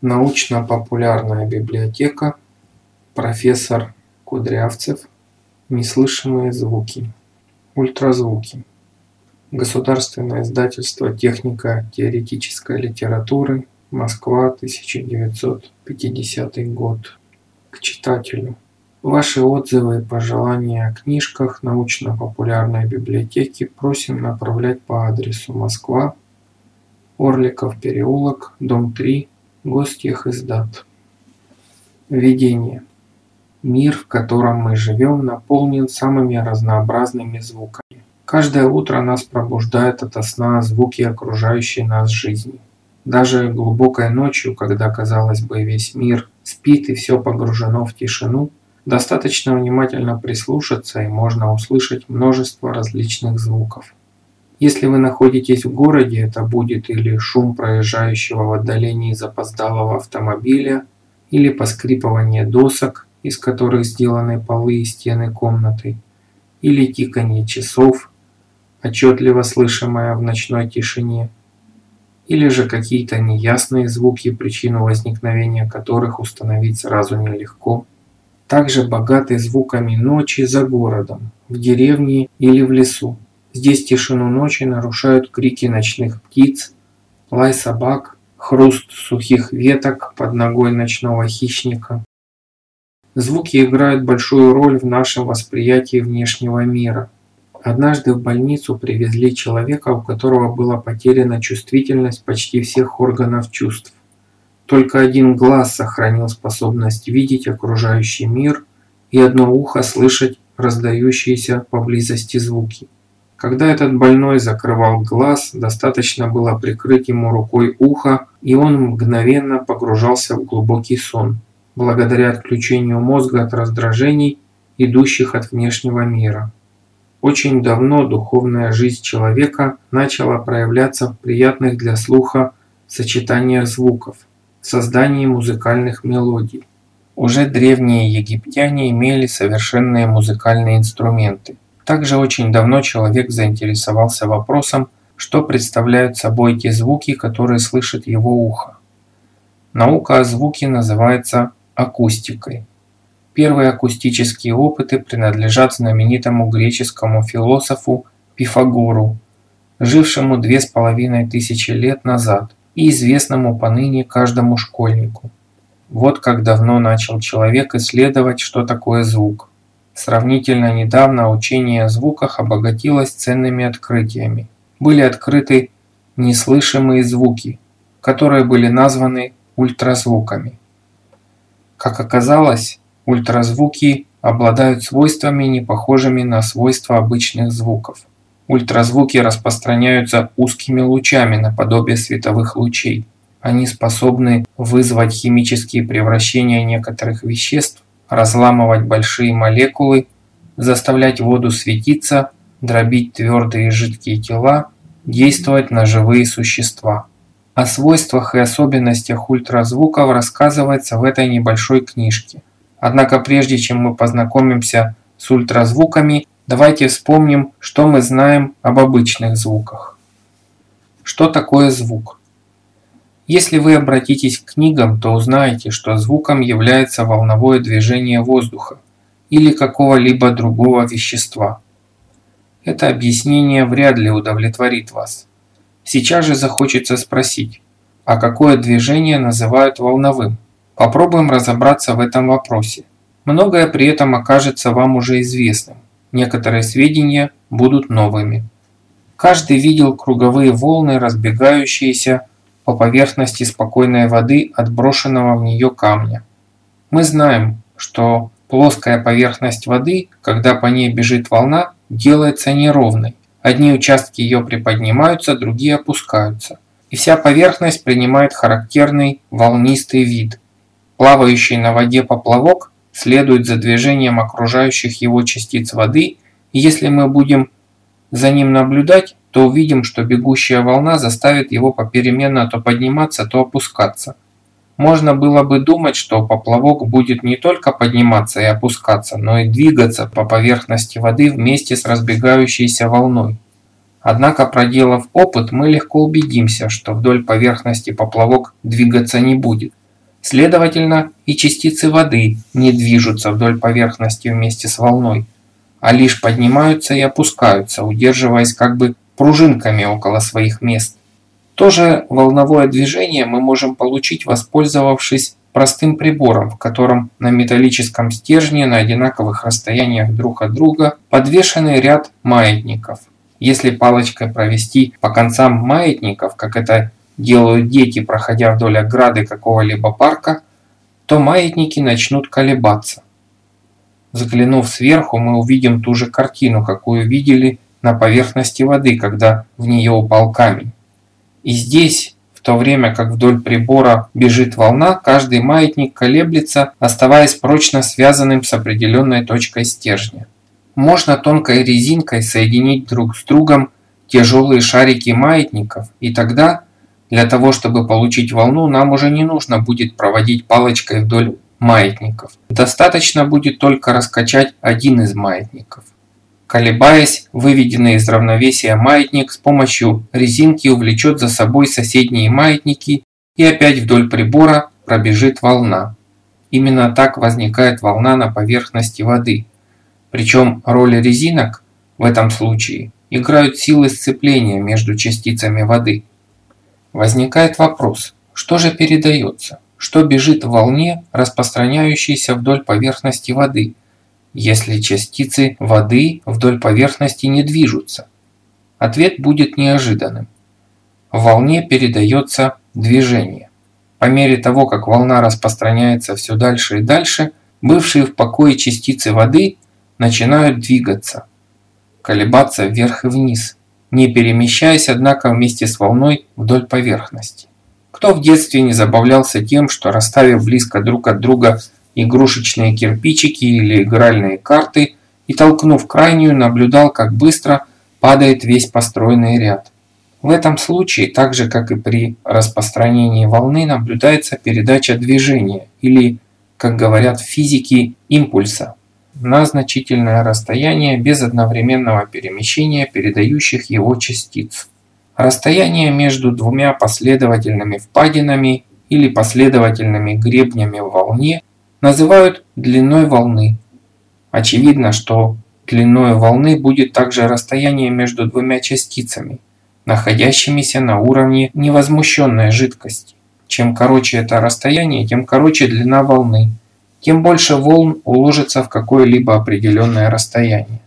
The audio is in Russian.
Научно-популярная библиотека. Профессор Кудрявцев. Неслышимые звуки. Ультразвуки. Государственное издательство «Техника теоретической литературы», Москва, 1950 год. К читателю. Ваши отзывы и пожелания о книжках научно-популярной библиотеки просим направлять по адресу Москва, Орликов переулок, дом 3, Гостехиздат. Введение. Мир, в котором мы живем, наполнен самыми разнообразными звуками. Каждое утро нас пробуждает ото сна звуки окружающей нас жизни. Даже глубокой ночью, когда, казалось бы, весь мир спит и все погружено в тишину, достаточно внимательно прислушаться и можно услышать множество различных звуков. Если вы находитесь в городе, это будет или шум проезжающего в отдалении запоздалого автомобиля, или поскрипывание досок, из которых сделаны полы и стены комнаты, или тиканье часов, отчетливо слышимое в ночной тишине, или же какие-то неясные звуки, причину возникновения которых установить сразу нелегко. Также богаты звуками ночи за городом, в деревне или в лесу. Здесь тишину ночи нарушают крики ночных птиц, лай собак, хруст сухих веток под ногой ночного хищника. Звуки играют большую роль в нашем восприятии внешнего мира. Однажды в больницу привезли человека, у которого была потеряна чувствительность почти всех органов чувств. Только один глаз сохранил способность видеть окружающий мир и одно ухо слышать раздающиеся поблизости звуки. Когда этот больной закрывал глаз, достаточно было прикрыть ему рукой ухо, и он мгновенно погружался в глубокий сон, благодаря отключению мозга от раздражений, идущих от внешнего мира. Очень давно духовная жизнь человека начала проявляться в приятных для слуха сочетаниях звуков, в создании музыкальных мелодий. Уже древние египтяне имели совершенные музыкальные инструменты – также очень давно человек заинтересовался вопросом, что представляют собой те звуки, которые слышит его ухо. Наука о звуке называется акустикой. Первые акустические опыты принадлежат знаменитому греческому философу Пифагору, жившему две с половиной тысячи лет назад и известному поныне каждому школьнику. Вот как давно начал человек исследовать, что такое звук. Сравнительно недавно учение о звуках обогатилось ценными открытиями. Были открыты неслышимые звуки, которые были названы ультразвуками. Как оказалось, ультразвуки обладают свойствами, не похожими на свойства обычных звуков. Ультразвуки распространяются узкими лучами наподобие световых лучей. Они способны вызвать химические превращения некоторых веществ разламывать большие молекулы, заставлять воду светиться, дробить твердые и жидкие тела, действовать на живые существа. О свойствах и особенностях ультразвуков рассказывается в этой небольшой книжке. Однако прежде чем мы познакомимся с ультразвуками, давайте вспомним, что мы знаем об обычных звуках. Что такое звук? Если вы обратитесь к книгам, то узнаете, что звуком является волновое движение воздуха или какого-либо другого вещества. Это объяснение вряд ли удовлетворит вас. Сейчас же захочется спросить, а какое движение называют волновым? Попробуем разобраться в этом вопросе. Многое при этом окажется вам уже известным. Некоторые сведения будут новыми. Каждый видел круговые волны, разбегающиеся по поверхности спокойной воды от брошенного в нее камня. Мы знаем, что плоская поверхность воды, когда по ней бежит волна, делается неровной. Одни участки ее приподнимаются, другие опускаются. И вся поверхность принимает характерный волнистый вид. Плавающий на воде поплавок следует за движением окружающих его частиц воды, и если мы будем за ним наблюдать, то увидим, что бегущая волна заставит его попеременно то подниматься, то опускаться. Можно было бы думать, что поплавок будет не только подниматься и опускаться, но и двигаться по поверхности воды вместе с разбегающейся волной. Однако, проделав опыт, мы легко убедимся, что вдоль поверхности поплавок двигаться не будет. Следовательно, и частицы воды не движутся вдоль поверхности вместе с волной, а лишь поднимаются и опускаются, удерживаясь как бы пружинками около своих мест. То же волновое движение мы можем получить, воспользовавшись простым прибором, в котором на металлическом стержне на одинаковых расстояниях друг от друга подвешенный ряд маятников. Если палочкой провести по концам маятников, как это делают дети, проходя вдоль ограды какого-либо парка, то маятники начнут колебаться. Заглянув сверху, мы увидим ту же картину, какую видели на поверхности воды, когда в нее упал камень. И здесь, в то время как вдоль прибора бежит волна, каждый маятник колеблется, оставаясь прочно связанным с определенной точкой стержня. Можно тонкой резинкой соединить друг с другом тяжелые шарики маятников, и тогда, для того чтобы получить волну, нам уже не нужно будет проводить палочкой вдоль маятников. Достаточно будет только раскачать один из маятников. Колебаясь, выведенный из равновесия маятник с помощью резинки увлечет за собой соседние маятники и опять вдоль прибора пробежит волна. Именно так возникает волна на поверхности воды. Причем роль резинок в этом случае играют силы сцепления между частицами воды. Возникает вопрос, что же передается, что бежит в волне, распространяющейся вдоль поверхности воды – если частицы воды вдоль поверхности не движутся? Ответ будет неожиданным. В волне передается движение. По мере того, как волна распространяется все дальше и дальше, бывшие в покое частицы воды начинают двигаться, колебаться вверх и вниз, не перемещаясь, однако, вместе с волной вдоль поверхности. Кто в детстве не забавлялся тем, что расставив близко друг от друга игрушечные кирпичики или игральные карты и, толкнув крайнюю, наблюдал, как быстро падает весь построенный ряд. В этом случае, так же как и при распространении волны, наблюдается передача движения или, как говорят физики, импульса на значительное расстояние без одновременного перемещения передающих его частиц. Расстояние между двумя последовательными впадинами или последовательными гребнями в волне называют длиной волны. Очевидно, что длиной волны будет также расстояние между двумя частицами, находящимися на уровне невозмущенной жидкости. Чем короче это расстояние, тем короче длина волны, тем больше волн уложится в какое-либо определенное расстояние.